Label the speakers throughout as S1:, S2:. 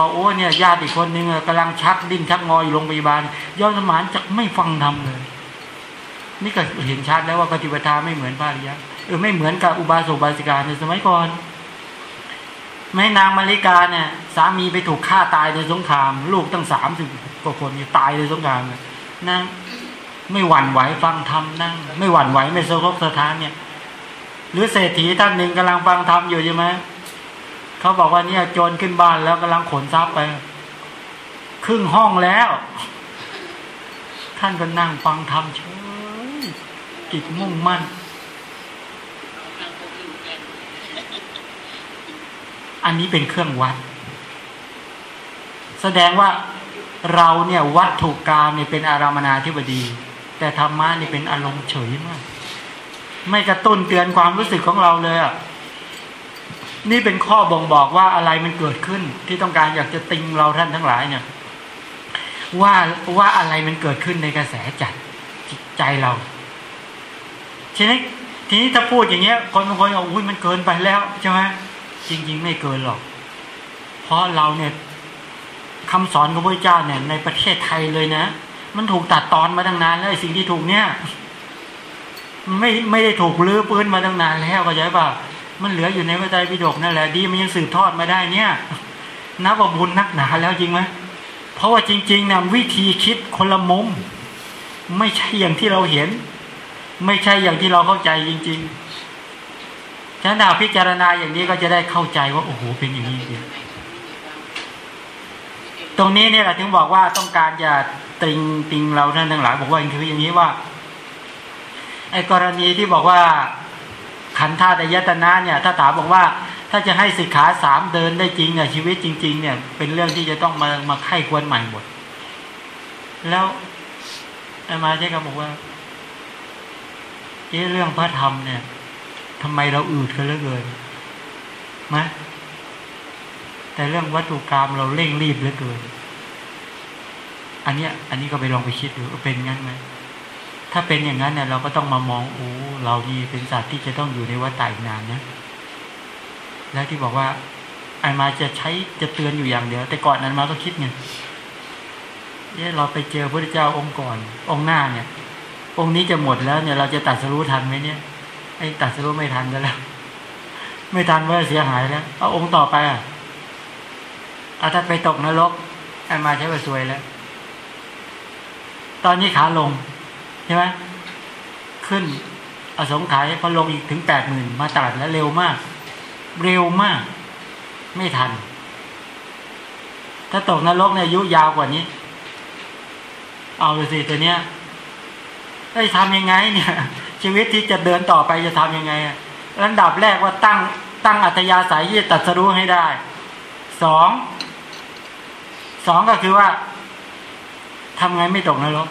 S1: บอกโอ้เนี่ยญาติอีกคนนึงกำลังชักดิ้นชักงออยู่โรงพยาบาลย้อนสมานจะไม่ฟังธรรมเลย นี่ก็เห็นชัดแล้วว่าปฏิปทาไม่เหมือนพระอริยะเออไม่เหมือนกับอุบาสกบาสิกาในสมัยก่อนแม่นางมาริกาเนี่ยสามีไปถูกฆ่าตายในสงคราม ลูกตั้งสามสิบกว่าคนเนี่ยตายในสงครามเนี่ยนั่งไม่หวั่นไหวฟังธรรมนั่ง ไม่หวั่นไหวไม่สะทกสะท้านเนี่ย หรือเศรษฐีท่านหนึ่งกำลังฟังธรรมอยู่ใช่ไหม เขาบอกว่าเนี่ยโจรขึ้นบ้านแล้วกำลังขนทรัพย์ไป ครึ่งห้องแล้ว ท่านก็นั่งฟังธรรมเฉยจิตมุ่งมั่น อันนี้เป็นเครื่องวัด แสดงว่าเราเนี่ยวัตถุกรรมเนี่ยเป็นอารามนาธิบดี แต่ธรรมะนี่เป็นอารมณ์เฉยมาก ไม่กระตุ้นเตือนความรู้สึกของเราเลยอะ นี่เป็นข้อบ่งบอกว่าอะไรมันเกิดขึ้น ที่ต้องการอยากจะติงเราท่านทั้งหลายเนี่ย ว่าว่าอะไรมันเกิดขึ้นในกระแสจัดจิตใจเรา ทีนี้ทีนี้ถ้าพูดอย่างเงี้ย คนบางคนบอกอุ้ยมันเกินไปแล้วใช่ไหมจริง ๆ ไม่เกินหรอก เพราะเราเนี่ยคำสอนของพระเจ้าเนี่ย ในประเทศไทยเลยนะ มันถูกตัดตอนมาตั้งนานแล้วสิ่งที่ถูกเนี่ย ไม่ไม่ได้ถูกลื้อปื้นมาตั้งนานแล้วเข้าใจป่ะ มันเหลืออยู่ในพระไตรปิฎกนั่นแหละดีมันยังสืบทอดมาได้เนี่ยนับว่าบุญนักหนาแล้วจริงไหมเพราะว่าจริงๆนะวิธีคิดคนละมุม ไม่ใช่อย่างที่เราเห็น ไม่ใช่อย่างที่เราเข้าใจจริงๆฉะนั้นดาพิจารณาอย่างนี้ก็จะได้เข้าใจว่าโอ้โหเป็นอย่างนี้จริงตรงนี้เนี่ยแหละถึงบอกว่าต้องการจะติงติงเราท่านทั้งหลายบอกว่าคืออย่างนี้ว่าไอ้กรณีที่บอกว่า ขันธาตุยตนะเนี่ยถ้าถามบอกว่าถ้าจะให้สิกขาสามเดินได้จริงเนี่ยชีวิตจริง ๆ เนี่ย เป็นเรื่องที่จะต้องมามาไข้ควรใหม่หมด แล้วไอ้มาใช่คำบอกว่าเอ๊เรื่องพระธรรมเนี่ยทำไมเราอืดกันเหลือเกินไหมแต่เรื่องวัตถุกรรมเราเร่งรีบเหลือเกินอันเนี้ย อันนี้ก็ไปลองไปคิดดูเป็นงั้นไหมถ้าเป็นอย่างนั้นเนี่ยเราก็ต้องมามองโอ้ เรานี่เป็นสัตว์ที่จะต้องอยู่ในวัฏฏะอีกนานนะ แล้วที่บอกว่าไอ้มาจะใช้จะเตือนอยู่อย่างเดียว แต่ก่อนนั้นมาก็คิดไงเนี่ยเราไปเจอพระเจ้าองค์ก่อน องค์หน้าเนี่ย องค์นี้จะหมดแล้วเนี่ยเราจะตัดสรู้ทันไหมเนี่ยไอ้ตัดสรู้ไม่ทันแล้ว ไม่ทันว่าเสียหายแล้วเอาองค์ต่อไปอะเอาถ้าไปตกนรกไอ้มาใช้ไปสวยแล้ว ตอนนี้ขาลงใช่ไหมขึ้น อสงไขยพอลงอีกถึงแปดหมื่นมาตัดแล้วเร็วมาก เร็วมาก ไม่ทัน ถ้าตกนรกเนี่ยอายุยาวกว่านี้ เอาเลยสิตัวเนี้ยได้ทำยังไง เนี่ย ชีวิตที่จะเดินต่อไปจะทำยังไงลำดับแรกว่าตั้งตั้งอัตยาสายยี่ตัดสรู้ให้ได้สองสองก็คือว่าทำไงไม่ตกนรก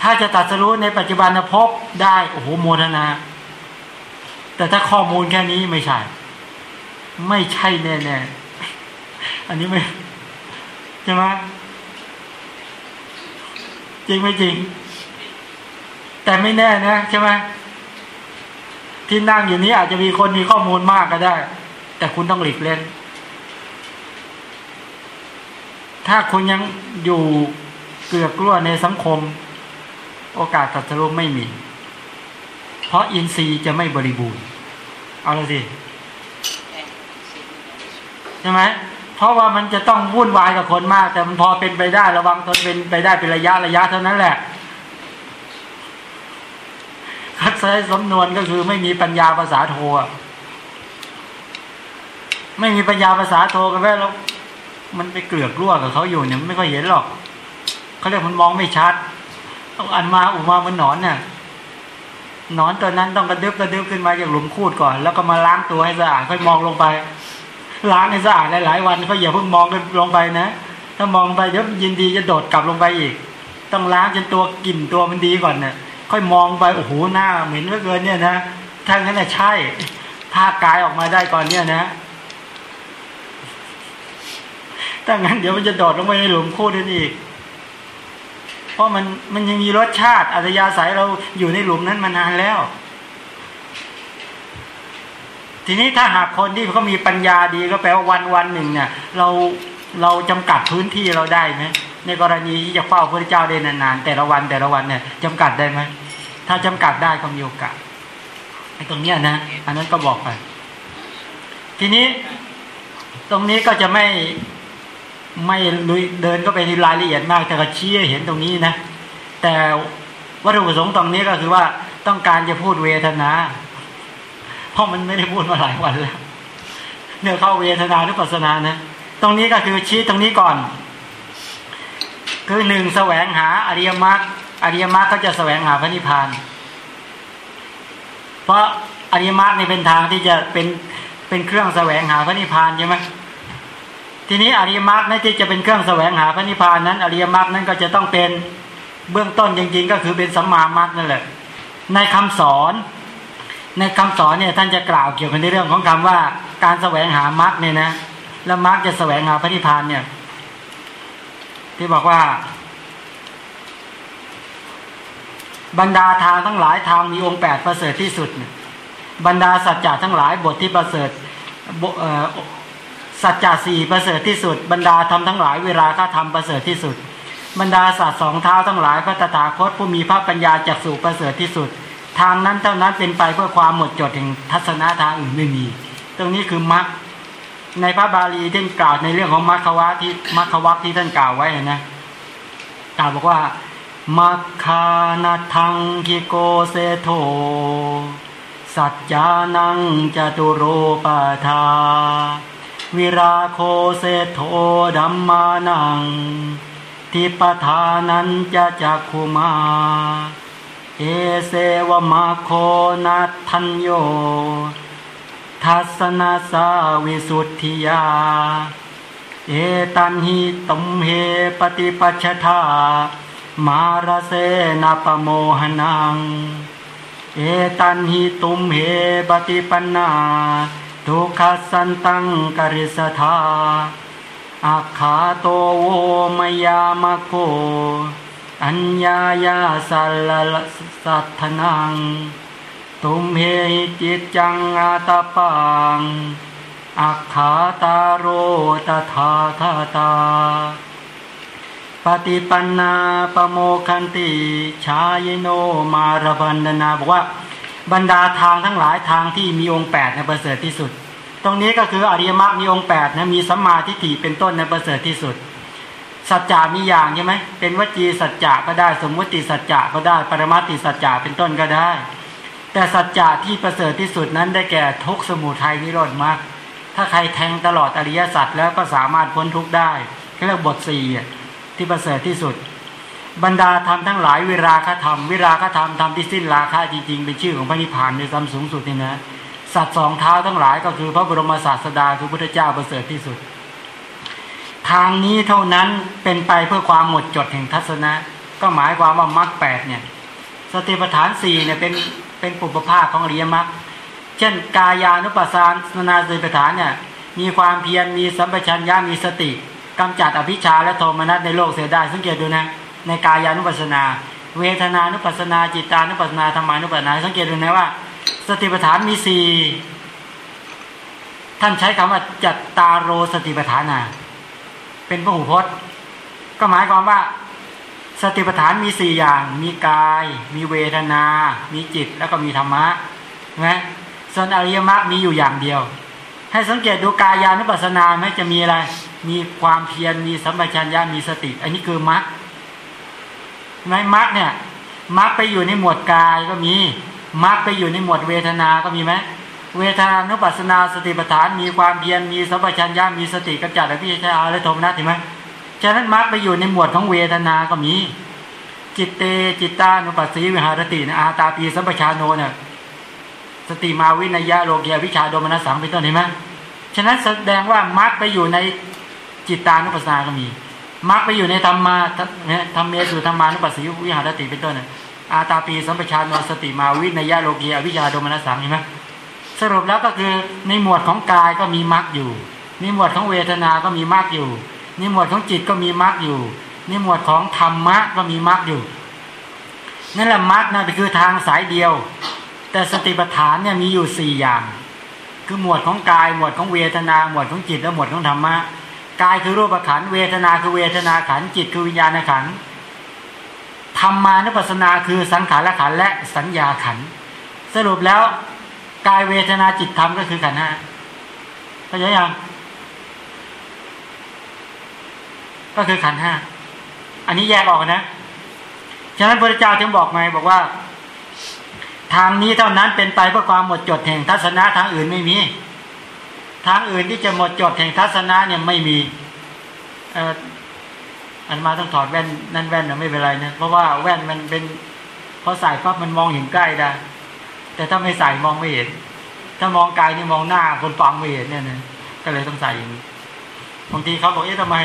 S1: ถ้าจะตัดสรู้ในปัจจุบันภพได้โอ้โหโมทนา แต่ถ้าข้อมูลแค่นี้ไม่ใช่ ไม่ใช่แน่ๆอันนี้ไม่ใช่ไหมจริงไม่จริง แต่ไม่แน่นะใช่ไหมที่นั่งอยู่นี้อาจจะมีคนมีข้อมูลมากก็ได้ แต่คุณต้องหลีกเล่น ถ้าคุณยังอยู่เกลือกลัวในสังคม โอกาสตัดสรุปไม่มี เพราะอินทรีย์จะไม่บริบูรณ์ เอาละสิใช่ไหมเพราะว่ามันจะต้องวุ่นวายกับคนมาก แต่มันพอเป็นไปได้ระวังทนเป็นไปได้เป็นระยะระยะเท่านั้นแหละคัดใช้สำนวนก็คือไม่มีปัญญาภาษาโทไม่มีปัญญาภาษาโทกันแม่แล้วมันไปเกลือกกลัวกับเขาอยู่เนี่ยไม่ค่อยเห็นหรอกเขาเรียกมันมองไม่ชัด อันมาอุมาเหมันหนอนเนี่ยหนอนตัวนั้นต้องกระดึบกระดึบขึ้นมาจากหลุมคูดก่อน แล้วก็มาล้างตัวให้สะอาดค่อยมองลงไป ล้างให้สะอาดหลายๆวันก็อย่าเพิ่งมองลงไปนะ ถ้ามองไปเดี๋ยวยินดีจะโดดกลับลงไปอีก ต้องล้างจนตัวกลิ่นตัวมันดีก่อนเนี่ยค่อยมองไปโอ้โหหน้าเหม็นเหลือเกินเนี่ยนะถ้างั้นน่ะใช่ภาคกายออกมาได้ก่อนเนี่ยนะถ้างั้นเดี๋ยวมันจะโดดลงไปในหลุมคูดนั่นอีก ราะมันมันยังมีรสชาติอัตยาศัยเราอยู่ในหลุมนั้นมานานแล้ว ทีนี้ถ้าหากคนที่เขามีปัญญาดีก็แปลว่าวันวันหนึ่งเนี่ย เราเราจำกัดพื้นที่เราได้ไหมในกรณีที่จะเฝ้าพระเจ้าได้นานๆแต่ละวันแต่ละวันเนี่ยจำกัดได้ไหมถ้าจำกัดได้ก็มีโอกาสไอ้ตรงเนี้ยนะ อันนั้นก็บอกไป ทีนี้ตรงนี้ก็จะไม่ ไม่ลุยเดินก็ไปในรายละเอียดมาก แต่ก็ชี้เห็นตรงนี้นะ แต่วัตถุประสงค์ตรงนี้ก็คือว่าต้องการจะพูดเวทนา เพราะมันไม่ได้พูดมาหลายวันแล้วเนี่ยเข้าเวทนานุปัสสนานะ ตรงนี้ก็คือชี้ตรงนี้ก่อน คือหนึ่งแสวงหาอริยมรรคอริยมรรคก็จะแสวงหาพระนิพพาน เพราะอริยมรรคนี่เป็นทางที่จะเป็นเป็นเครื่องแสวงหาพระนิพพานใช่ไหม ทีนี้อริยมรรคนั่นที่จะเป็นเครื่องแสวงหาพระนิพพานนั้น อริยมรรคนั้นก็จะต้องเป็นเบื้องต้นจริงๆ ก็คือเป็นสัมมามรรคนั่นแหละ ในคำสอน ในคำสอนเนี่ยท่านจะกล่าวเกี่ยวกับในเรื่องของคำว่าการแสวงหามรรคเนี่ยนะแล้วมรรคจะแสวงหาพระนิพพานเนี่ยที่บอกว่า บรรดาทางทั้งหลายทางมีองค์แปดประเสริฐที่สุด บรรดาสัจจะทั้งหลายบทที่ประเสริฐ สัจจะสี่ประเสริฐที่สุด บรรดาธรรมทั้งหลายเวลาข้าทำประเสริฐที่สุด บรรดาสัตว์สองเท้าทั้งหลายพระตถาคตผู้มีพระปัญญาจักสู่ประเสริฐที่สุด ทางนั้นเท่านั้นเป็นไปเพื่อความหมดจดแห่งทัศนะทางอื่นไม่มี ตรงนี้คือมรรคในพระบาลีท่านกล่าวในเรื่องของมรรควะที่มรรควักที่ท่านกล่าวไว้นะกล่าวบอกว่ามัคคานาทังกิโกเซโทสัจจานังจตุโรปาทา วิราโคเสโทดัมมานัง ทิปทานันจะจักขุมา เอเสวมาโคนัทันโย ทัศนาสาวิสุทธิยา เอตันหิตมเหปฏิปัชธามาราเสนปโมหนัง เอตันหิตุมเหปฏิปันนา ทุกขสันตังกริสธาอาคาโตโวมยามะโกอัญญายาสัลลสัทธนัง ตุมเหจิตจังอาตาปังอัคขาตาโรตถาคาตา ปฏิปันนาปโมคันติ ชายโนมารบันดนาบอกว่า บรรดาทางทั้งหลายทางที่มีองค์แปดในประเสริฐที่สุด ตรงนี้ก็คืออริยมรรคมีองค์แปดนะมีสัมมาทิฏฐิเป็นต้นในประเสริฐที่สุด สัจจามีอย่างใช่ไหมเป็นวจีสัจจะก็ได้สมมติสัจจะก็ได้ปรมาติสัจจะเป็นต้นก็ได้ แต่สัจจะที่ประเสริฐที่สุดนั้นได้แก่ทุกสมุทัยนิโรธมรรคถ้าใครแทงตลอดอริยสัจแล้วก็สามารถพ้นทุกได้เรียกบทสี่ที่ประเสริฐที่สุด บรรดาธรรมทั้งหลายเวิราคธรรมวิราคธรรมธรรมที่สิ้นราคะจริงๆ เป็นชื่อของพระนิพพานในซ้ำสูงสุดนี่นะสัตว์สองเท้าทั้งหลายก็คือพระบรมศาสดาคือพุทธเจ้าประเสริฐที่สุด ทางนี้เท่านั้นเป็นไปเพื่อความหมดจดแห่งทัศนะ ก็หมายความว่ามรรคแปดเนี่ยสติปัฏฐานสี่เนี่ยเป็นเป็นปุปภาคของอริยมรรคเช่น กายานุปัสสนนาสติปัฏฐานเนี่ยมีความเพียรมีสัมปชัญญะมีสติกำจัดอภิชาและโทมนัสในโลกเสียได้สังเกตดูนะ ในกายานุปัสสนา เวทนานุปัสสนา จิตานุปัสสนาธรรมานุปัสสนา สังเกตดูนะว่า สติปัฏฐานมีสี่ท่านใช้คำว่าจัตตาโรสติปัฏฐานา เป็นพระหูพจน์ ก็หมายความว่า สติปัฏฐานมีสี่อย่าง มีกาย มีเวทนา มีจิตแล้วก็มีธรรมะนะส่วนอริยมรรคมีอยู่อย่างเดียว ให้สังเกตดูกายานุปัสสนาไหมจะมีอะไร มีความเพียรมีสัมปชัญญะมีสติ อันนี้คือมรรค ในมรรคเนี่ยมรรคไปอยู่ในหมวดกายก็มีมรรคไปอยู่ในหมวดเวทนา ก็มีไหมเวทนานุปัสนาสติปัฏฐาน มีความเพียรมีสัมปชัญญะมีสติกำจัดอภิชาและโทมนัสเห็นไหมฉะนั้นมรรคไปอยู่ในหมวดของเวทนาก็มี จิตเตจิตตานุปัสสีวิหะระติ อาตาปีสัมปะชาโนเนี่ย สะติมาวิเนยยะโลเก อะภิชฌาโทมะนัสสังเป็นต้นเห็นไหมฉะนั้นแสดงว่ามรรคไปอยู่ในจิตตานุปัสสนาก็มี มรรคไปอยู่ในธรรมาเนี่ยธัมเมสุธัมมานุปัสสีวิหะระติเป็นต้นนะอาตาปีสัมปะชาโน สะติมาวิเนยยะโลเก อะภิชฌาโทมะนัสสังเห็นไหมสรุปแล้วก็คือในหมวดของกายก็มีมรรคอยู่ในหมวดของเวทนาก็มีมรรคอยู่ในหมวดของจิตก็มีมรรคอยู่ในหมวดของธรรมะก็มีมรรคอยู่นั่นแหละมรรคนั่นคือทางสายเดียว แต่สติปัฏฐานเนี่ยมีอยู่สี่อย่าง คือหมวดของกาย หมวดของเวทนา หมวดของจิตและหมวดของธรรมะ กายคือรูปขันเวทนาคือเวทนาขันจิตคือวิญญาณขันธรรมานุปัสสนาคือสังขารขันและสัญญาขันสรุปแล้วกายเวทนาจิตธรรมก็คือขันห้าเข้าใจยังก็คือขันห้าอันนี้แยกออกนะฉะนั้นพระเจ้าจึงบอกไงบอกว่าทางนี้เท่านั้นเป็นไปเพื่อความหมดจดแห่งทัศนะทางอื่นไม่มี ทางอื่นที่จะหมดจดแห่งทัศนะเนี่ยไม่มีเอ่อันมาต้องถอดแว่นนั่นแว่นนะไม่เป็นไรนะเพราะว่าแว่นมันเป็นพอใส่ปั๊บมันมองเห็นใกล้ได้แต่ถ้าไม่ใส่มองไม่เห็น ถ้ามองไกลนี่มองหน้าคนฟังไม่เห็นเนี่ยนะก็เลยต้องใส่อย่างนี้บางทีเขาบอกเอ๊ะทำไม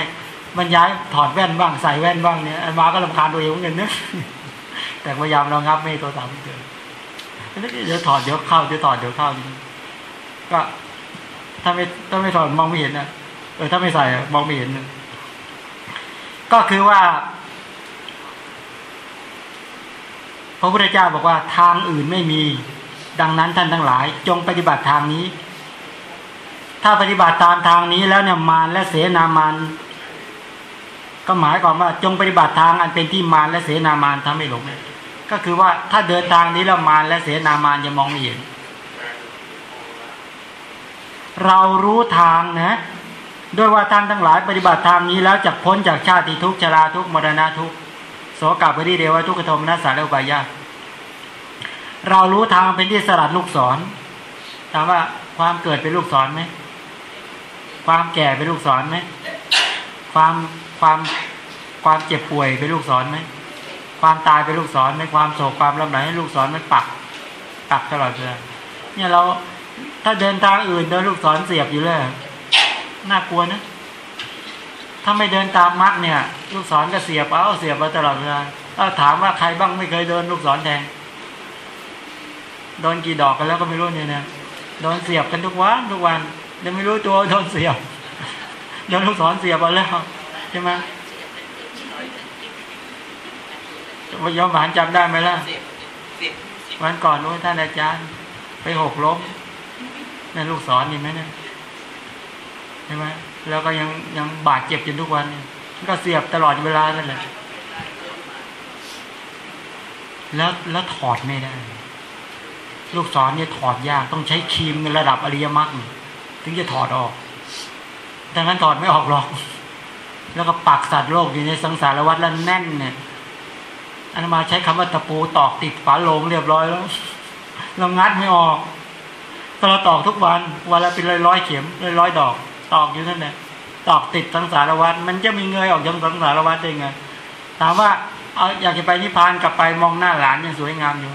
S1: มันย้ายถอดแว่นบ้างใส่แว่นบ้างเนี่ยอันมาก็ลำคาญตัวเองเหมือนกันนะแต่พยายามระงับไม่ตัวตามเจอเดี๋ยวถอดเดี๋ยวเข้าเดี๋ยวถอดเดี๋ยวเข้าก็ ถ้าไม่ถ้าไม่ถอดมองไม่เห็นนะเออถ้าไม่ใส่มองไม่เห็นนะก็คือว่า พระพุทธเจ้าบอกว่าทางอื่นไม่มี ดังนั้นท่านทั้งหลาย จงปฏิบัติทางนี้ ถ้าปฏิบัติตามทางนี้แล้วเนี่ยมารและเสนามานก็หมายความว่าจงปฏิบัติทางอันเป็นที่มารและเสนามานทำให้หลงก็คือว่าถ้าเดินทางนี้แล้วมารและเสนามานจะมองไม่เห็น เรารู้ทางนะด้วยว่าท่านทั้งหลายปฏิบัติทางนี้แล้วจะพ้นจากชาติทุกข์ชราทุกข์มรณะทุกข์โสกาปริเดวทุกขโทมนัสสารอุบายาเรารู้ทางเป็นที่สลัดลูกศรถามว่าความเกิดเป็นลูกศรไหมความแก่เป็นลูกศรไหมความความความเจ็บป่วยเป็นลูกศรไหมความตายเป็นลูกศรไหมความโศกความลำไหลให้ลูกศรมันปักปักตลอดเลยเนี่ยเรา ถ้าเดินทางอื่นเดินลูกศรเสียบอยู่เลยน่ากลัวนะ ถ้าไม่เดินตามมักเนี่ย ลูกศรก็เสียบเอาเสียบมาตลอดเวลาถ้าถามว่าใครบ้างไม่เคยเดินลูกศรแทงโดนกี่ดอกกันแล้วก็ไม่รู้เนี่ยนะโดนเสียบกันทุกวันทุกวันเดี๋ยวไม่รู้ตัวโดนเสียบโดนลูกศรเสียบมาแล้วใช่ไหมยอมหานจำได้ไหมล่ะวันก่อนนู้นท่านอาจารย์ ไปหกล้ม นั่นลูกศรนี่ไหมเนี่ยใช่ไหมแล้วก็ยังยังบาดเจ็บจนทุกวันก็เสียบตลอดเวลานั่นแหละแล้วแล้วถอดไม่ได้ ลูกศรเนี่ยถอดยากต้องใช้ครีมในระดับอริยมรรคถึงจะถอดออกดังนั้นถอดไม่ออกหรอก แล้วก็ปักสัตว์โลกอยู่ในสังสารวัฏแล้วแน่นเนี่ยอันมาใช้คำว่าตะปูตอกติดฝาโลงเรียบร้อยแล้วเรางัดไม่ออก เราตอกทุกวันวันละเป็นร้อยร้อยเข็มร้อยร้อยดอก ตอกอยู่นั่นแหละตอกติดสังสารวัฏมันจะมีเงยออกจากสังสารวัฏได้ไงถามว่าเอาอยากจะไปนิพพานกลับไปมองหน้าหลานยังสวยงามอยู่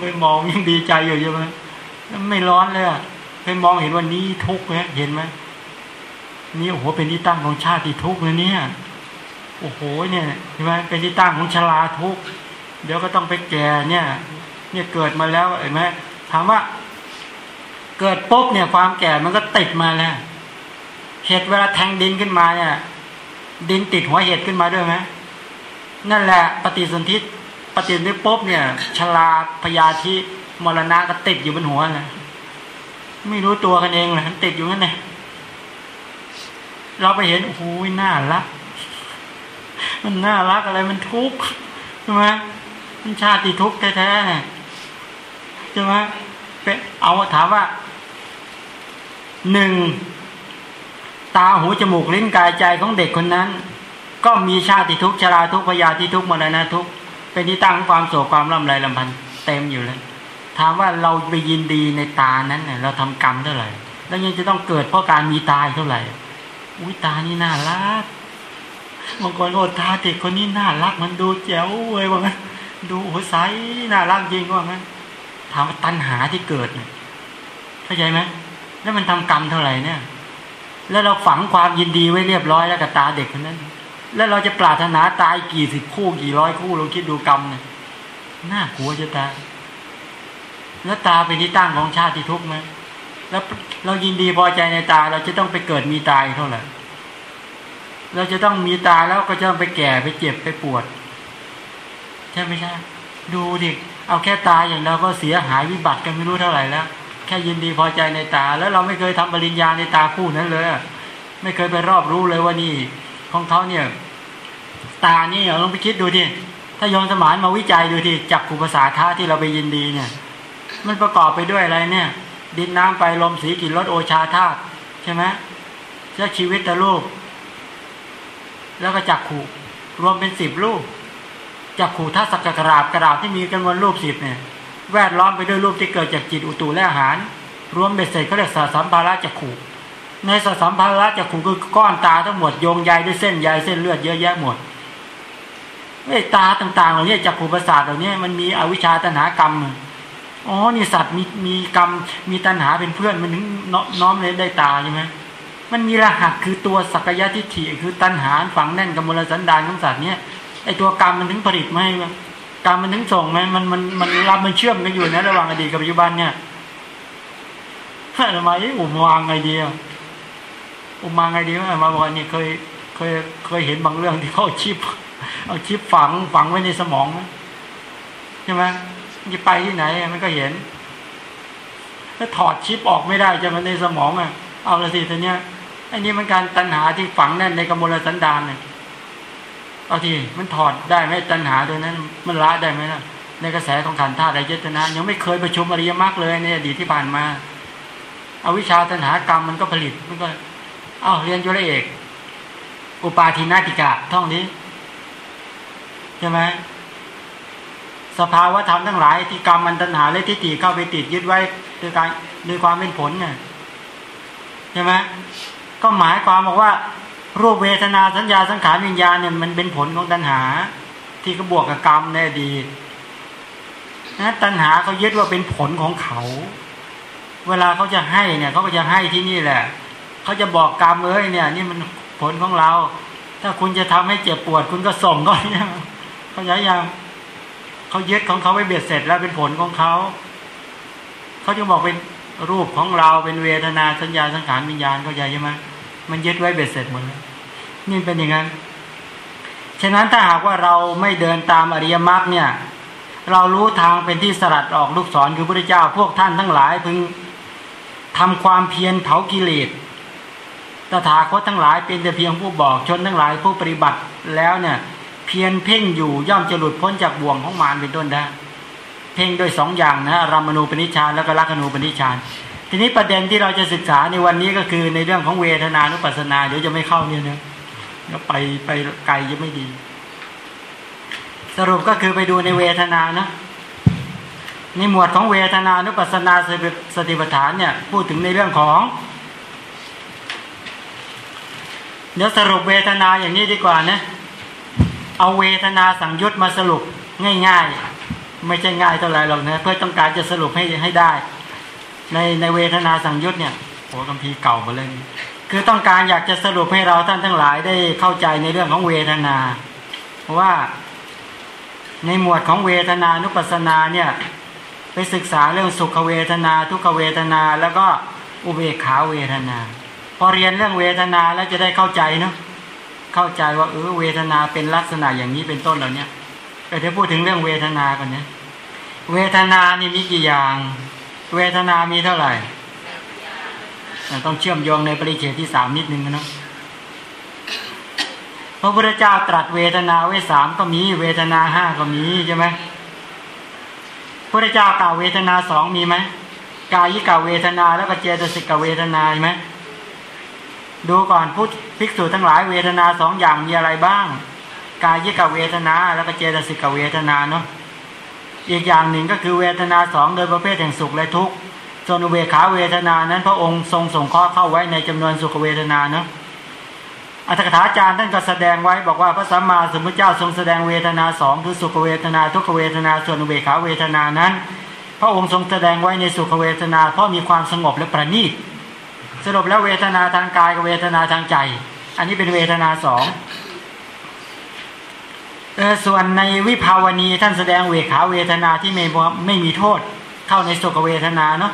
S1: ไปมองยังดีใจอยู่ใช่ไหมไม่ร้อนเลยไปมองเห็นวันนี้ทุกข์ไหมเห็นไหมนี่โอ้โหเป็นที่ตั้งของชาติทุกข์เลยเนี่ย โอ้โหเนี่ยใช่ไหมเป็นที่ตั้งของชราทุกข์ เดี๋ยวก็ต้องไปแก่เนี่ย เนี่ยเกิดมาแล้วเห็นไหมถามว่า เกิดปุ๊บเนี่ยความแก่มันก็ติดมาแล้วเห็ดเวลาแทงดินขึ้นมาเนี่ย ดินติดหัวเห็ดขึ้นมาด้วยไหมนั่นแหละ ปฏิสนธิปฏิสนธิปุ๊บเนี่ยชลาพยาธิมรณะก็ติดอยู่บนหัวเลยไม่รู้ตัวกันเองเลยติดอยู่นั่นเองเราไปเห็นโอ้โหน่ารัก มันน่ารักอะไรมันทุกข์ใช่ไหม ชาติทุกข์แท้ๆใช่ไหมเป็นเอาถามว่าหนึ่งตาหูจมูกลิ้นกายใจของเด็กคนนั้น ก็มีชาติทุกข์ชราทุกข์พยาธิทุกข์มรณะทุกข์เป็นที่ตั้งความโศกความลำไรลำพันธ์เต็มอยู่เลยถามว่าเราไปยินดีในตานั้นเนี่ยเราทำกรรมเท่าไหร่ แล้วยังจะต้องเกิดเพราะการมีตายเท่าไหร่อุ้ยตานี่น่ารักบางคนโอ้ตาเด็กคนนี้น่ารักมันดูแจ๋วเว้ยว่างั้น ดูโอ้ใสน่ารักจริงว่างั้นถามว่าตัณหาที่เกิดเนี่ยเข้าใจไหมแล้วมันทำกรรมเท่าไหร่เนี่ย แล้วเราฝังความยินดีไว้เรียบร้อยแล้วกับตาเด็กคนนั้น แล้วเราจะปรารถนาตายกี่สิบคู่กี่ร้อยคู่เราคิดดูกรรมเนี่ยน่ากลัวจะตายแล้วตาเป็นที่ตั้งของชาติทุกข์ไหมแล้วเรายินดีพอใจในตา เราจะต้องไปเกิดมีตายเท่าไหร่ เราจะต้องมีตาแล้วก็จะต้องไปแก่ไปเจ็บไปปวด ใช่ไม่ใช่ดูดิเอาแค่ตาอย่างเราก็เสียหายวิบัติกันไม่รู้เท่าไหร่แล้วแค่ยินดีพอใจในตา แล้วเราไม่เคยทำปริญญาในตาคู่นั้นเลย ไม่เคยไปรอบรู้เลยว่านี่ ของเขาเนี่ย ตานี่ลองไปคิดดูดิถ้ายองสมานมาวิจัยดูที่จับขูภาษาท่าที่เราไปยินดีเนี่ย มันประกอบไปด้วยอะไรเนี่ย ดินน้ำไฟลมสีกลิ่นรสโอชาธาตุใช่ไหมเจ้าชีวิตแต่รูป แล้วก็จักขู่รวมเป็นสิบรูป จักขู่ทัศกกราบกระดาษที่มีจำนวนรูปสิบเนี่ยแวดล้อมไปด้วยรูปที่เกิดจากจิตอุตุและอาหาร รวมเบ็ดเสร็จก็เรียกสสัมภาระจักขู่ในสสัมภาระจักขู่คือก้อนตาทั้งหมดโยงใยด้วยเส้นใยเส้นเลือดเยอะแยะหมดไอ้ตาต่างๆเหล่านี้จักขู่ประสาทเหล่านี้มันมีอวิชชาตัณหากรรมอ๋อนี่สัตว์มีมีกรรมมีตัณหาเป็นเพื่อนมันถึงน้อมเลยได้ตาใช่ไหมมันมีรหัสคือตัวสักยะทิฏฐิคือตัณหาฝังแน่นกับมลสันดานของสัตว์เนี้ย ไอตัวกรรมมันถึงผลิตไหมกรรมมันถึงส่งไหมมันมันมันรับมันเชื่อมกันอยู่นะระหว่างอดีตกับปัจจุบันเนี่ยทำไมอุมวางไงดีอุมวางไงดีมาบอกนี่เคยเคยเคยเห็นบางเรื่องที่เขาชิปเอาชิปฝังฝังไว้ในสมองใช่ไหมจะไปที่ไหนมันก็เห็น ถ้าถอดชิปออกไม่ได้จะมันในสมองอะ เอาละสิทีเนี้ยไอ้นี่มันการตัณหาที่ฝังแน่นในกมลสันดานเนี่ย เอาทีมันถอดได้ไหมตัณหาตัวนั้น มันละได้ไหมล่ะในกระแสของขันธ์ธาตุอายตนะยังไม่เคยประชุมอริยมรรคเลยในอดีตที่ผ่านมาอาวิชาตัณหากรรมมันก็ผลิตมันก็เอาเรียนจุลเอก อุปาทินาติกะท่องนี้ใช่ไหมสภาวะธรรมทั้งหลายที่กรรมมันตัณหาและทิฏฐิเข้าไปติดยึดไว้ด้วยการด้วยความเป็นผลเนี่ยใช่ไหมก็หมายความบอกว่า รูปเวทนาสัญญาสังขารวิญญาณเนี่ยมันเป็นผลของตัณหา ที่เขาบวกกับกรรมในอดีตนะตัณหาเขายึดว่าเป็นผลของเขา เวลาเขาจะให้เนี่ยเขาก็จะให้ที่นี่แหละเขาจะบอกกรรมเอ้ยเนี่ย นี่มันผลของเรา ถ้าคุณจะทำให้เจ็บปวด คุณก็ส่งก็เนี่ยเขาใช้ยังเขายึดของเขาไว้เบียดเสร็จแล้วเป็นผลของเขาเขาจึงบอกเป็นรูปของเราเป็นเวทนาสัญญาสังขารวิญญาณเขาใจใช่ไหม มันยึดไว้เบียดเสร็จหมดแล้วนี่เป็นอย่างนั้น ฉะนั้นถ้าหากว่าเราไม่เดินตามอริยมรรคเนี่ย เรารู้ทางเป็นที่สลัดออกลูกศรคือพระเจ้าพวกท่านทั้งหลายพึงทำความเพียรเผากิเลสตถาคตทั้งหลายเป็นแต่เพียงผู้บอกชนทั้งหลายผู้ปฏิบัติแล้วเนี่ย เพียรเพ่งอยู่ย่อมจะหลุดพ้นจากบ่วงของมารเป็นต้นได้ เพ่งโดยสองอย่างนะรามณูปนิชานแล้วก็ลักขณูปนิชาน ทีนี้ประเด็นที่เราจะศึกษาในวันนี้ก็คือในเรื่องของเวทนานุปัสสนา เดี๋ยวจะไม่เข้าเนี่ยนะเดี๋ยวไปไปไกลจะไม่ดี สรุปก็คือไปดูในเวทนานะในหมวดของเวทนานุปัสสนาสติปัฏฐานเนี่ยพูดถึงในเรื่องของเดี๋ยวสรุปเวทนาอย่างนี้ดีกว่านะ เอาเวทนาสังยุตมาสรุปง่าย ๆ ไม่ใช่ง่ายเท่าไหร่หรอกนะเพื่อต้องการจะสรุปให้ให้ได้ ในในเวทนาสังยุตเนี่ยโอ้คัมภีเก่ามาเลยคือต้องการอยากจะสรุปให้เราท่านทั้งหลายได้เข้าใจในเรื่องของเวทนา เพราะว่าในหมวดของเวทนานุปัสสนาเนี่ยไปศึกษาเรื่องสุขเวทนา ทุกขเวทนา แล้วก็อุเบกขาเวทนา พอเรียนเรื่องเวทนาแล้วจะได้เข้าใจเนาะเข้าใจว่าเออเวทนาเป็นลักษณะอย่างนี้เป็นต้นเหล่านี้แต่ถ้าพูดถึงเรื่องเวทนาก่อนนะเวทนานี่มีกี่อย่าง เวทนามีเท่าไหร่ ต้องเชื่อมโยงในปริเฉดที่สามนิดนึงนะพระพุทธเจ้าตรัสเวทนาไว้สามก็มี เวทนาห้าก็มีใช่ไหมพระพุทธเจ้ากล่าวเวทนาสองมีไหมกายิกาเวทนาแล้วก็เจตสิกเวทนาใช่ไหมดูก่อนพุทธภิกษุทั้งหลายเวทนาสองอย่างมีอะไรบ้าง กายิกเวทนาแล้วก็เจตสิกเวทนาเนาะ อีกอย่างหนึ่งก็คือเวทนาสองโดยประเภทแห่งสุขและทุกข์ส่วนอุเบขาเวทนานั้นพระองค์ทรงส่งข้อเข้าไว้ในจำนวนสุขเวทนาเนาะอัตถกถาจารย์ท่านก็แสดงไว้บอกว่าพระสัมมาสัมพุทธเจ้าทรงแสดงเวทนาสองคือสุขเวทนาทุกขเวทนาส่วนอุเบขาเวทนานั้น พระองค์ทรงแสดงไว้ในสุขเวทนา เพราะมีความสงบและประณีตสรุปแล้วเวทนาทางกายกับเวทนาทางใจ อันนี้เป็นเวทนาสอง ส่วนในวิภาวณีท่านแสดงเวขาเวทนาที่ไม่ไม่มีโทษ เข้าในสุขเวทนาเนาะ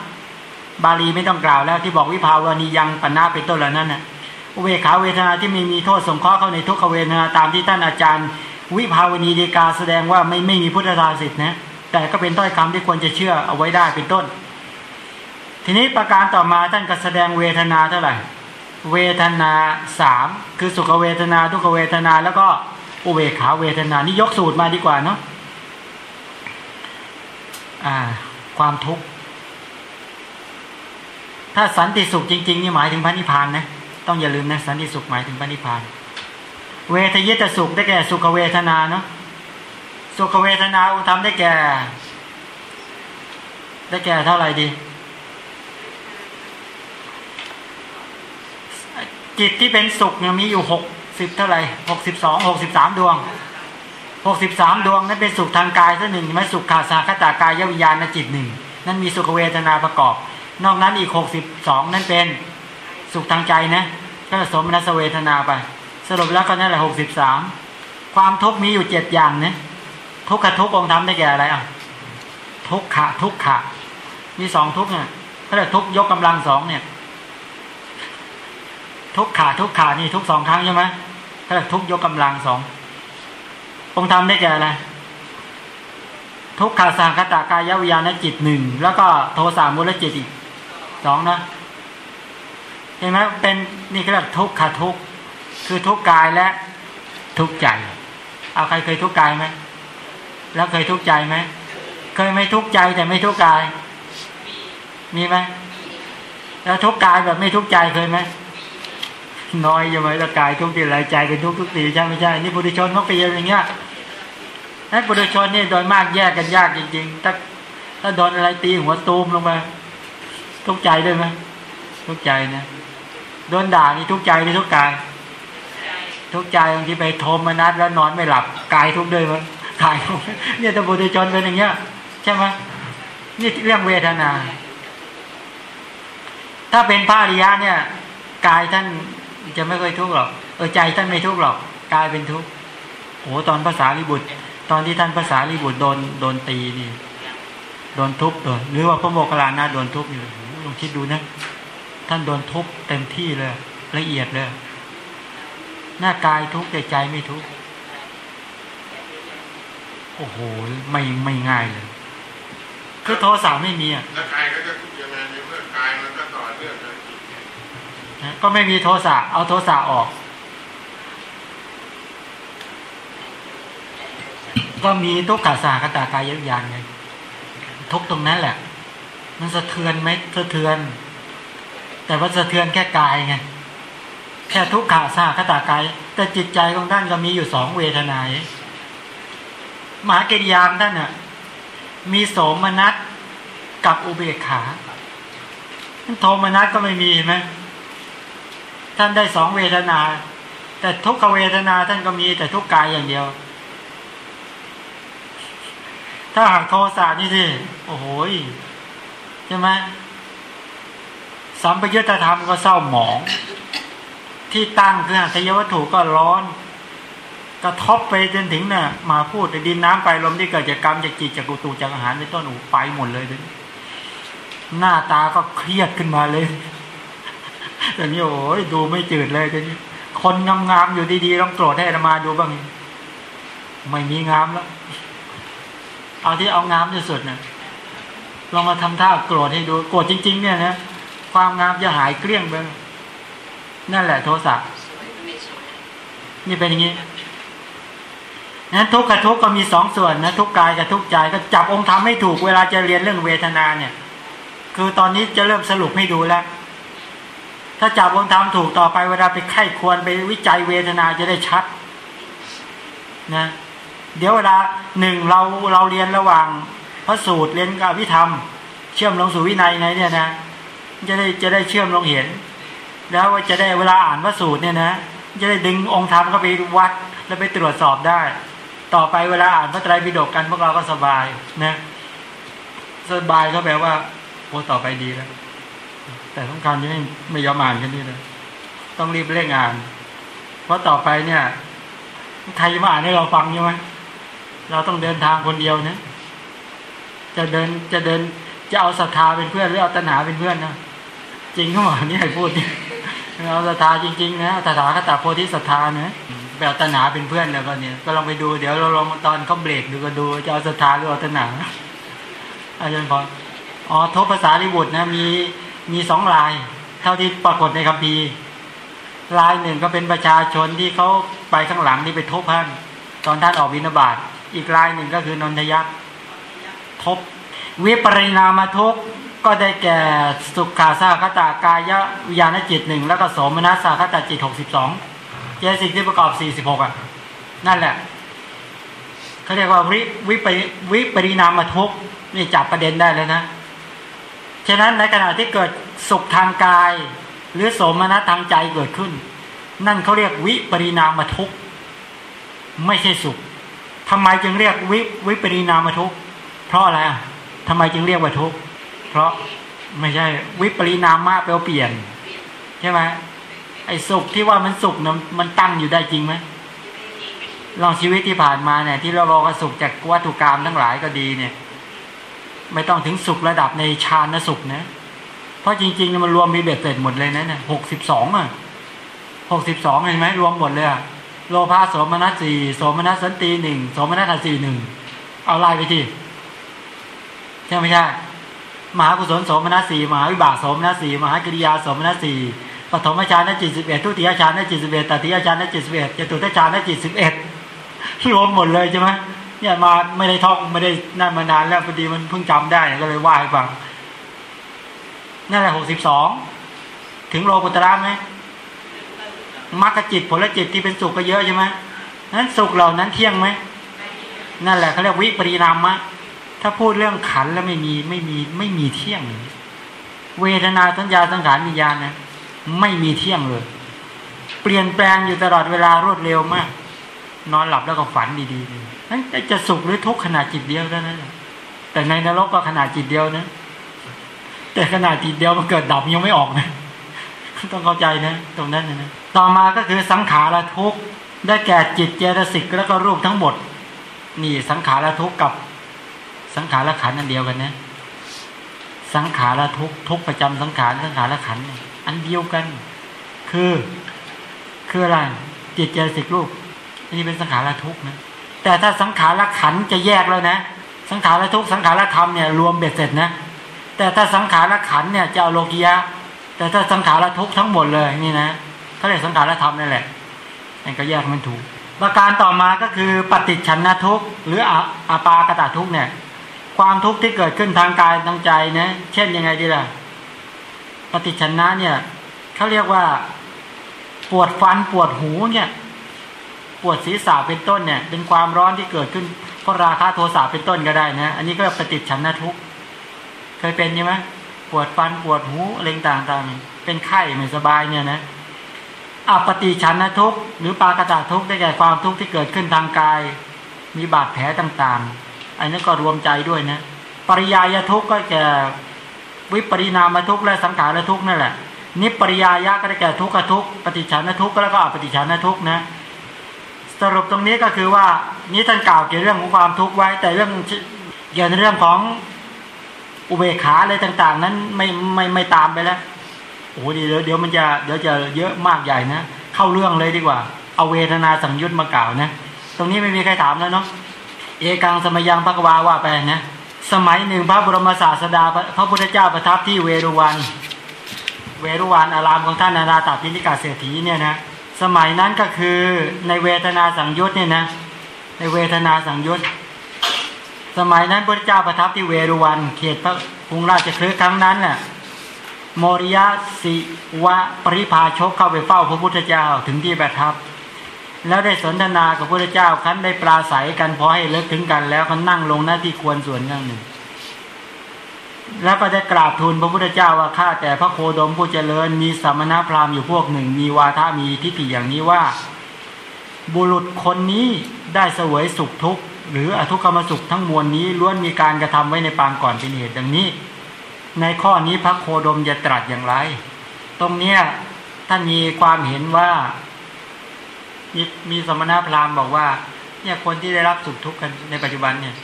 S1: บาลีไม่ต้องกล่าวแล้วที่บอกวิภาวณียังปัญนาเป็นต้นเหล่านั้นนะเวขาเวทนาที่ไม่มีโทษสงเคราะห์เข้าในทุกขเวทนาตามที่ท่านอาจารย์ วิภาวณีดีกาแสดงว่าไม่ไม่มีพุทธทาสิทธินะแต่ก็เป็นถ้อยคำที่ควรจะเชื่อเอาไว้ได้เป็นต้น ทีนี้ประการต่อมาท่านก็แสดงเวทนาเท่าไหร่ เวทนาสามคือสุขเวทนาทุกขเวทนาแล้วก็ อุเบกขาเวทนานี่ยกสูตรมาดีกว่าเนาะอ่า ความทุกข์ ถ้าสันติสุขจริงๆนี่หมายถึงพระนิพพานนะ ต้องอย่าลืมนะ สันติสุขหมายถึงพระนิพพาน เวทยิตสุขได้แก่สุขเวทนาเนาะ สุขเวทนาอุธรรมได้แก่ ได้แก่เท่าไหร่ดี จิตที่เป็นสุขเนี่ยมีอยู่หก สิบเท่าไหร่หกสิบสองหกสิบสามดวงหกสิบสามดวงนั้นเป็นสุขทางกายซะหนึ่งไหมสุขขาสาคตากายวิญญาณจิตหนึ่งนั่นมีสุขเวทนาประกอบ นอกนั้นอีกหกสิบสองนั่นเป็นสุขทางใจนะก็สมนัสเวทนาไป สรุปแล้วก็นั่นแหละหกสิบสามความทุกข์มีอยู่เจ็ดอย่างนะทุกขทุกองค์ทำได้แก่อะไรอะทุกขะทุกขะ มีสองทุกเนี่ยถ้าเรียกทุกยกกำลังสองเนี่ย ทุกขาทุกขานี่ทุกสองครั้งใช่ไหม ถ้าทุกยกกำลังสององค์ธรรมได้แก่อะไรทุกขาสังคตากายวิญญาณจิตหนึ่งแล้วก็โทสามูลจิตอีกสองนะเห็นไหมเป็นนี่เขาเรียกทุกขาทุกคือทุกกายและทุกใจ เอาใครเคยทุกกายไหมแล้วเคยทุกใจไหมเคยไม่ทุกใจแต่ไม่ทุกกาย มีไหมแล้วทุกกายแบบไม่ทุกใจเคยไหม น้อยยังไงละกายทุกทีไรใจเป็นทุกทุกทีใช่ไม่ใช่นี่บุตรชนเขาไปอย่างเงี้ยนั่นบุตรชนนี่โดยมากแยกกันยากจริงๆถ้าถ้าโดนอะไรตีหัวตูมลงมาทุกใจได้ไหมทุกใจนะโดนด่านี่ทุกใจหรือทุกกาย ทุกใจบางทีไปโทมมานัดแล้วนอนไม่หลับกายทุกด้วยมั้ยกายเนี่ยถ้าบุตรชนเป็นอย่างเงี้ยใช่ไหมนี่เรื่องเวทนา ถ้าเป็นพระอริยะเนี่ย กายท่าน จะไม่ค่อยทุกข์หรอกเออใจท่านไม่ทุกข์หรอกกายเป็นทุกข์โอ้ตอนภาษาลิบุตร ตอนที่ท่านภาษาลิบุตรโดนโดนตีนี่โดนทุบโดนหรือว่าพระโมคคัลลานะโดนทุบอยู่ลองคิดดูนะ ท่านโดนทุบเต็มที่เลย ละเอียดเลยหน้ากายทุกข์แต่ใจไม่ทุกข์โอ้โหไม่ไม่ง่ายเลย คือโทสะไม่มีอะ
S2: แล้วกายก็จะทุกข์ยังไงในเมื่อกายมันก็ต่อเนื่องกับจิต
S1: นะ ก็ไม่มีโทสะเอาโทสะออก ก็มีทุกขาสาคตากายวิญญาณไงทุกตรงนั้นแหละ มันสะเทือนไหมสะเทือน แต่ว่าสะเทือนแค่กายไงแค่ทุกขาสาคตากายแต่จิตใจของท่านก็มีอยู่สองเวทนามหากิริยามท่านน่ะมีโสมนัสกับอุเบกขาโทมนัสก็ไม่มีไหม ท่านได้สองเวทนา แต่ทุกขเวทนาท่านก็มีแต่ทุกกายอย่างเดียว ถ้าหากโทสะนี่สิโอ้โหยใช่ไหมสัมปยุตธรรมก็เศร้าหมอง ที่ตั้งคือหัตถยวัตถุก็ร้อน กระทบไปจนถึงเนี่ยมาพูดแต่ดินน้ำไปลมที่เกิดจากกรรมจากจิตจากกุตูจากอาหารเป็นต้นอูไปหมดเลยเดี๋ยหน้าตาก็เครียดขึ้นมาเลย แต่นี้โอ้ยดูไม่จืดเลยแต่นี้คนงามๆอยู่ดีๆต้องโกรธให้อามาดูบ้างไม่มีงามแล้ว เอาที่เอางามที่สุดนะลองมาทำท่าโกรธให้ดูโกรธจริง ๆ เนี่ยนะความงามจะหายเกลี้ยงไปนั่นแหละโทสะนี่เป็นอย่างนี้นั้นทุกข์กับทุกข์ก็มีสองส่วนนะทุกกายกับทุกใจก็จับองค์ธรรมให้ถูกเวลาจะเรียนเรื่องเวทนาเนี่ย คือตอนนี้จะเริ่มสรุปให้ดูแล้ว ถ้าจับองค์ธรรมถูกต่อไปเวลาไปไข้ควรไปวิจัยเวทนาจะได้ชัดนะเดี๋ยวเวลาหนึ่งเราเราเรียนระหว่างพระสูตรเรียนกับวิธรรม เชื่อมลงสู่วินัยไงเนี่ยนะจะได้จะได้เชื่อมลงเห็น แล้วจะได้เวลาอ่านพระสูตรเนี่ยนะจะได้ดึงองค์ธรรมเข้าไปวัดแล้วไปตรวจสอบได้ ต่อไปเวลาอ่านพระไตรปิฎกกันพวกเราก็สบายนะสบายก็แปลว่าโอ้ต่อไปดีแล้ว แต่ต้องการยังไม่ไม่ยอมอ่านกันนี่เลยต้องรีบเร่งอ่าน เพราะต่อไปเนี่ย ใครจะมาอ่านให้เราฟังใช่ไหมเราต้องเดินทางคนเดียวนะจะเดินจะเดินจะเอาศรัทธาเป็นเพื่อนหรือเอาตัณหาเป็นเพื่อนนะจริงเขาบอกนี่ให้พูดนี่เอาศรัทธาจริง ๆ นะตถาคตโพธิศรัทธานะแบบตนาเป็นเพื่อนแล้วก็เนี่ย ก็ลองไปดูเดี๋ยวเราลองตอนเขาเบรกดูก็ดูจะเอาสถาหรือเอาตนาอาจารย์พรอ๋อทบภาษาลิบุตรนะมี มีสองลาย เท่าที่ปรากฏในคัมภีร์ลายหนึ่งก็เป็นประชาชนที่เขาไปข้างหลังที่ไปทบท่านตอนท่านออกวินาบาตอีกลายหนึ่งก็คือนนทยักษ์ทบวิปริณามาทุกก็ได้แก่สุขาสาคตากายวิญญาณจิตหนึ่งแล้วก็สมนัสสาคตาจิตหกสิบสองเจสิกที่ประกอบสี่สิบหกอะนั่นแหละเขาเรียกว่าวิวิปริวิปริณามาทุกนี่จับประเด็นได้เลยนะ ฉะนั้นในขณะที่เกิดสุขทางกาย หรือโสมนัสทางใจเกิดขึ้น นั่นเขาเรียกวิปริณามทุกไม่ใช่สุขทำไมจึงเรียกวิวิปริณามทุกเพราะอะไรอะทำไมจึงเรียกว่าทุกข์เพราะไม่ใช่วิปริณามมาแปลว่าเปลี่ยนใช่ไหมไอ้สุขที่ว่ามันสุขนะมันตั้งอยู่ได้จริงไหมลองชีวิตที่ผ่านมาเนี่ย ที่เรารอกสุขจากวัตถุกรรมทั้งหลายก็ดีเนี่ย ไม่ต้องถึงสุขระดับในฌานสุขนะ เพราะจริงๆมันรวมมีเบ็ดเสร็จหมดเลยนะเนี่ยหกสิบสองอะหกสิบสองเห็นไหมรวมหมดเลยอะโลภะโสมนัสสี่โสมนัสสันติหนึ่งโสมนัสสี่หนึ่งเอาไล่ไปทีใช่ไหมใช่มหากุศลโสมนัสสี่มหาวิบากโสมนัสสี่มหากิริยาโสมนัสสี่ปฐมฌานนจิตสิบเอ็ดทุติยฌานนจิตสิบเอ็ดตติยฌานนจิตสิบเอ็ดจตุตฌานนจิตสิบเอ็ดรวมหมดเลยใช่ไหม เนี่ยมาไม่ได้ท่องไม่ได้นั่นมานานแล้วพอดีมันเพิ่งจำได้ก็เลยว่าให้ฟังนั่นแหละหกสิบสองถึงโลกุตระไหมมรรคจิตผลจิตที่เป็นสุขก็เยอะใช่ไหมนั้นสุขเหล่านั้นเที่ยงไหมนั่นแหละเขาเรียกวิปริณามะถ้าพูดเรื่องขันแล้วไม่มีไม่มีไม่มีเที่ยง เวทนาสัญญาสังขารวิญญาณนะไม่มีเที่ยงเลย เปลี่ยนแปลงอยู่ตลอดเวลารวดเร็วมาก นอนหลับแล้วก็ฝันดีๆนั้นจะสุขหรือทุกข์ขนาดจิตเดียวเท่านั้นแต่ในนรกก็ขนาดจิตเดียวนะ แต่ขนาดจิตเดียวมันเกิดดับยังไม่ออกนะต้องเข้าใจนะ ตรงนั้นนะต่อมาก็คือสังขารทุกข์ได้แก่จิตเจตสิกแล้วก็รูปทั้งหมด นี่สังขารทุกข์กับสังขารขันอันเดียวกันนะ สังขารทุกข์ทุกประจำสังขารสังขารขันอันเดียวกัน คือ คืออะไรจิตเจตสิกรูป นี่เป็นสังขารทุกข์นะแต่ถ้าสังขารขันจะแยกแล้วนะ สังขารทุกข์สังขารธรรมเนี่ยรวมเบ็ดเสร็จนะแต่ถ้าสังขารขันเนี่ยจะเอาโลกียะ แต่ถ้าสังขารทุกข์ทั้งหมดเลยนี่นะเขาเรียกสังขารธรรมนั่นแหละนั่นก็แยกมันถูกประการต่อมาก็คือปฏิชันนทุกข์หรืออาปากตาทุกข์เนี่ย ความทุกข์ที่เกิดขึ้นทางกายทางใจนะเช่นยังไงดีล่ะปฏิชันนะเนี่ยเขาเรียกว่า ปวดฟันปวดหูเนี่ย ปวดศีรษะเป็นต้นเนี่ย เป็นความร้อนที่เกิดขึ้นเพราะราคะโทสะเป็นต้นก็ได้นะ อันนี้ก็ปฏิชันนทุกเคยเป็นใช่ไหมปวดฟันปวดหูอะไรต่างๆ เป็นไข้ไม่สบายเนี่ยนะอปฏิชันนทุกหรือปากตาทุกได้แก่ความทุกข์ที่เกิดขึ้นทางกาย มีบาดแผลต่างๆ อันนี้ก็รวมใจด้วยนะปริยายทุกข์ก็แก่วิปริณามทุกข์และสังขารทุกข์นั่นแหละนิปริยายะก็ได้แก่ทุกขทุกข์ปฏิชันนทุกข์แล้วก็อปฏิชันนทุกข์นะ สรุปตรงนี้ก็คือว่านี้ท่านกล่าวเกี่ยวเรื่องของความทุกข์ไว้ แต่เรื่องเกี่ยวในเรื่องของอุเบกขาอะไรต่าง ๆ นั้นไม่ไม่ไม่ตามไปแล้วโอ้เดี๋ยวเดี๋ยวมันจะเดี๋ยวจะเยอะมากใหญ่นะเข้าเรื่องเลยดีกว่า เอาเวทนาสังยุตมากล่าวนะ ตรงนี้ไม่มีใครถามแล้วเนาะเอกังสมัยยังพระกวาว่าไปนะสมัยหนึ่งพระบรมศาสดาพระพุทธเจ้าประทับที่เวรุวัน เวรุวันอารามของท่านนาราตาพินิกาเศรษฐีเนี่ยนะ สมัยนั้นก็คือในเวทนาสังยุตเนี่ยนะในเวทนาสังยุตสมัยนั้นพระเจ้าประทับที่เวรุวัน เขตพระกรุงราชคฤห์ครั้งนั้นน่ะโมริยะสิวะปริพาชกเข้าไปเฝ้าพระพุทธเจ้าถึงที่ประทับ แล้วได้สนทนากับพระพุทธเจ้าคั้นได้ปราศัยกันพอให้เลิกถึงกันแล้วก็นั่งลงหน้าที่ควรส่วนข้างหนึ่ง แล้วก็ได้กราบทูลพระพุทธเจ้าว่าข้าแต่พระโคดมผู้เจริญมีสมณพราหมณ์อยู่พวกหนึ่ง มีวาทะมีทิฏฐิอย่างนี้ว่า บุรุษคนนี้ได้เสวยสุขทุกข์หรืออทุกขมสุขทั้งมวลนี้ล้วนมีการกระทำไว้ในปางก่อนเป็นเหตุดังนี้ ในข้อนี้พระโคดมจะตรัสอย่างไร ตรงเนี้ยท่านมีความเห็นว่า มีมีสมณพราหมณ์บอกว่า เนี่ยคนที่ได้รับสุขทุกข์กันในปัจจุบันเนี่ย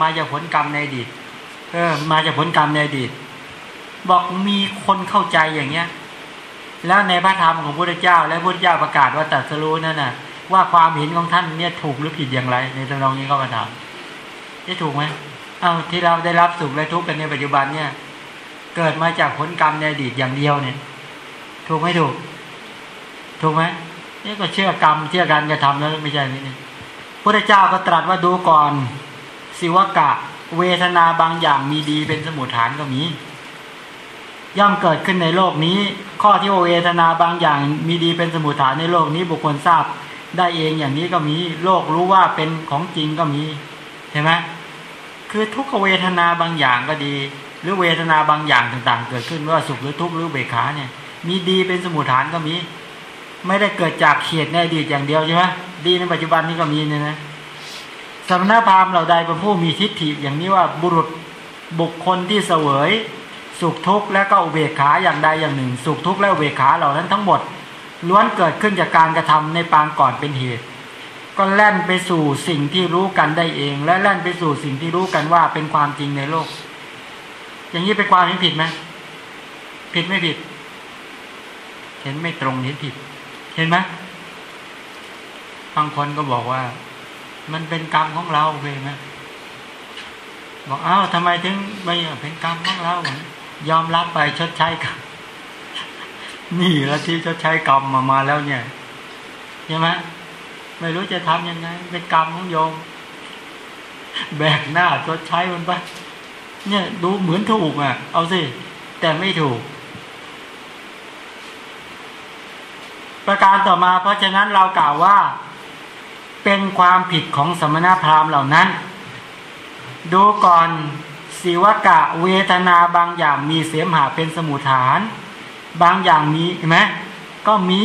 S1: มาจากผลกรรมในอดีต เออมาจากผลกรรมในอดีต บอกมีคนเข้าใจอย่างเงี้ย แล้วในพระธรรมของพระพุทธเจ้า และพระพุทธเจ้าประกาศว่าตรัสรู้นั่นน่ะ ว่าความเห็นของท่านเนี่ยถูกหรือผิดอย่างไร ในตำนองนี้ก็มาถามจะถูกไหมเอ้าที่เราได้รับสุขและทุกข์กันในปัจจุบันเนี่ย เกิดมาจากผลกรรมในอดีตอย่างเดียวเนี่ย ถูกไหมถูก ถูกไหมนี่ก็เชื่อกรรมเชื่อการกระทำแล้วไม่ใช่นี่พระเจ้าก็ตรัสว่าดูก่อน สิวกะ เวทนาบางอย่างมีดีเป็นสมุทฐานก็มี ย่อมเกิดขึ้นในโลกนี้ ข้อที่เวทนาบางอย่างมีดีเป็นสมุทฐานในโลกนี้บุคคลทราบได้เองอย่างนี้ก็มี โลกรู้ว่าเป็นของจริงก็มีเห็นไหมคือทุกเวทนาบางอย่างก็ดี หรือเวทนาบางอย่างต่างๆ เกิดขึ้นไม่ว่าสุขหรือทุกข์หรือเบกขาเนี่ย มีดีเป็นสมุทฐานก็มี ไม่ได้เกิดจากเขียดในอดีตอย่างเดียวใช่ไหมดีในปัจจุบันนี้ก็มีเนี่ยนะ สมณพราหมณ์เหล่าใดเป็นผู้มีทิฏฐิอย่างนี้ว่าบุรุษบุคคลที่เสวย สุขทุกข์และก็อุเบกขาอย่างใดอย่างหนึ่ง สุขทุกข์และอุเบกขาเหล่านั้นทั้งหมด ล้วนเกิดขึ้นจากการกระทำในปางก่อนเป็นเหตุ ก็แล่นไปสู่สิ่งที่รู้กันได้เอง และแล่นไปสู่สิ่งที่รู้กันว่าเป็นความจริงในโลก อย่างนี้เป็นความเห็นผิดไหมผิดไม่ผิด เห็นไม่ตรงเห็นผิด เห็นไหมบางคนก็บอกว่า มันเป็นกรรมของเราเองนะบอกอ้าวทำไมถึงไม่เป็นกรรมของเรายอมรับไปชดใช้กรรมนี่แล้วที่ชดใช้กรรมมามาแล้วเนี่ยใช่ไหมไม่รู้จะทำยังไง เป็นกรรมของโยม แบกหน้าชดใช้มันไปเนี่ยดูเหมือนถูกอะ เอาสิ แต่ไม่ถูก ประการต่อมาเพราะฉะนั้นเรากล่าวว่า เป็นความผิดของสมณพราหมณ์เหล่านั้น ดูก่อนสิวกะเวทนาบางอย่างมีเสมหะเป็นสมุทฐาน บางอย่างมีเห็นไหมก็มี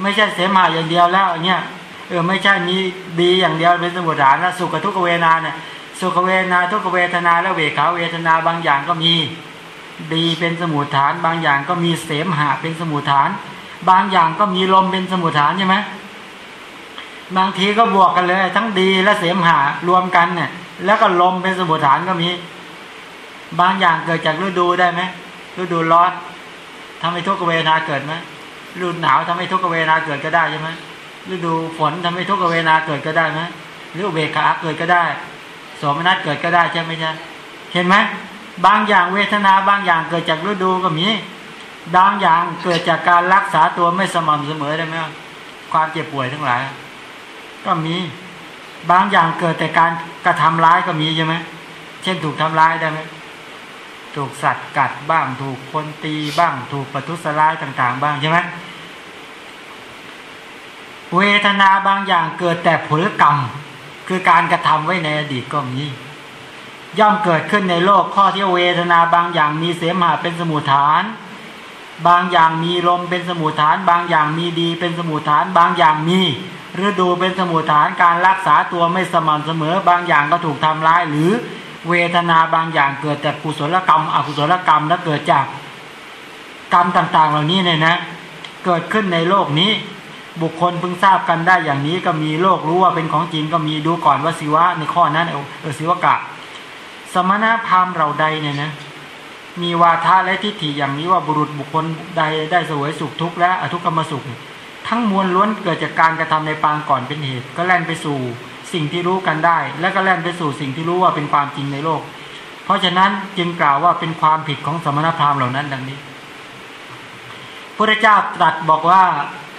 S1: ไม่ใช่เสมหะอย่างเดียวแล้วเนี่ยเออไม่ใช่มีดีอย่างเดียวเป็นสมุทฐานแล้วสุขทุกเวทนาเนี่ยสุขเวทนาทุกเวทนาและเวขาเวทนาบางอย่างก็มี ดีเป็นสมุทฐาน บางอย่างก็มีเสมหะเป็นสมุทฐาน บางอย่างก็มีลมเป็นสมุทฐานใช่ไหม บางทีก็บวกกันเลย ทั้งดีและเสมหะรวมกันเนี่ย แล้วก็ลมเป็นสมุทฐานก็มี บางอย่างเกิดจากฤดูได้ไหมฤดูร้อนทำให้ทุกขเวทนาเกิดไหมฤดูหนาวทำให้ทุกขเวทนาเกิดก็ได้ใช่ไหมฤดูฝนทำให้ทุกขเวทนาเกิดก็ได้ไหมหรืออุเบกขาเกิดก็ได้สมนัตเกิดก็ได้ใช่ไหมใช่เห็นไหมบางอย่างเวทนาบางอย่างเกิดจากฤดูก็มีบางอย่างเกิดจากการรักษาตัวไม่สม่ำเสมอได้ไหมความเจ็บป่วยทั้งหลาย ก็มีบางอย่างเกิดแต่การกระทำร้ายก็มีใช่ไหมเช่นถูกทำร้ายได้ไหมถูกสัตว์กัดบ้าง ถูกคนตีบ้าง ถูกประทุษร้ายต่าง ๆ บ้างใช่ไหมเวทนาบางอย่างเกิดแต่ผลกรรม คือการกระทำไว้ในอดีตก็มีย่อมเกิดขึ้นในโลกข้อที่เวทนาบางอย่างมีเสมหะเป็นสมุทฐาน บางอย่างมีลมเป็นสมุทฐาน บางอย่างมีดีเป็นสมุทฐาน บางอย่างมี ฤดูเป็นสมุทฐานการรักษาตัวไม่สม่ำเสมอบางอย่างก็ถูกทำร้าย หรือเวทนาบางอย่างเกิดแต่กุศลกรรม อกุศลกรรมและเกิดจากกรรมต่างๆ เหล่านี้เนี่ยนะ เกิดขึ้นในโลกนี้ บุคคลเพิ่งทราบกันได้อย่างนี้ก็มีโลกรู้ว่าเป็นของจริงก็มีดูก่อนว่าศิวะในข้อนั้นเออศิวกะ สมณพราหมณ์เราใดเนี่ยนะมีวาทะและทิฏฐิอย่างนี้ว่าบุรุษบุคคลใดได้เสวยสุขทุกข์และอทุกขมสุข ทั้งมวลล้วนเกิดจากการกระทำในปางก่อนเป็นเหตุ ก็แล่นไปสู่สิ่งที่รู้กันได้ และก็แล่นไปสู่สิ่งที่รู้ว่าเป็นความจริงในโลก เพราะฉะนั้นจึงกล่าวว่าเป็นความผิดของสมณพราหมณ์เหล่านั้นดังนี้พระเจ้าตรัสบอกว่า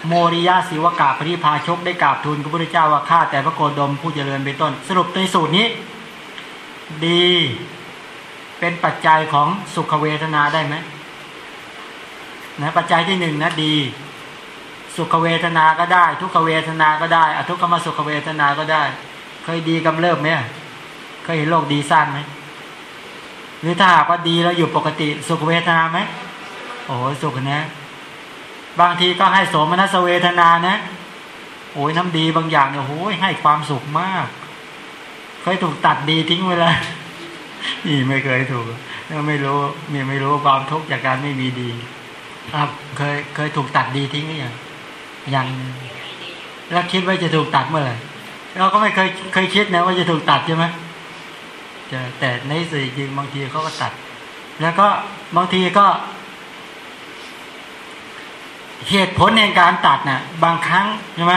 S1: โมริยาศิวกาปริพาชกได้กราบทูลพระพุทธเจ้าว่าข้าแต่พระโกดมผู้เจริญเป็นต้น สรุปในสูตรนี้ ดีเป็นปัจจัยของสุขเวทนาได้ไหมนะปัจจัยที่หนึ่งนะดี สุขเวทนาก็ได้ ทุกขเวทนาก็ได้อทุกขมสุขเวทนาก็ได้ เคยดีกำเริบไหมเคยเห็นโลกดีสั้นไหมหรือถ้าหากว่าดีแล้วอยู่ปกติสุขเวทนาไหมโอ้สุขนะ บางทีก็ให้โสมนัสเวทนานะโอ้ยน้ำดีบางอย่างเนี่ยโอ้ยให้ความสุขมาก เคยถูกตัดดีทิ้งเวลานี่ไม่เคยถูกไม่รู้มีไม่รู้ความทุกข์จากการไม่มีดี ครับ เคยเคยถูกตัดดีทิ้งหรือยัง ยังแล้วคิดว่าจะถูกตัดเมื่อไหร่เราก็ไม่เคยเคยคิดนะว่าจะถูกตัดใช่ไหมจะแต่ในสื่อจริงบางทีเขาก็ตัด แล้วก็บางทีก็ เหตุผลในการตัดน่ะ บางครั้งใช่ไหม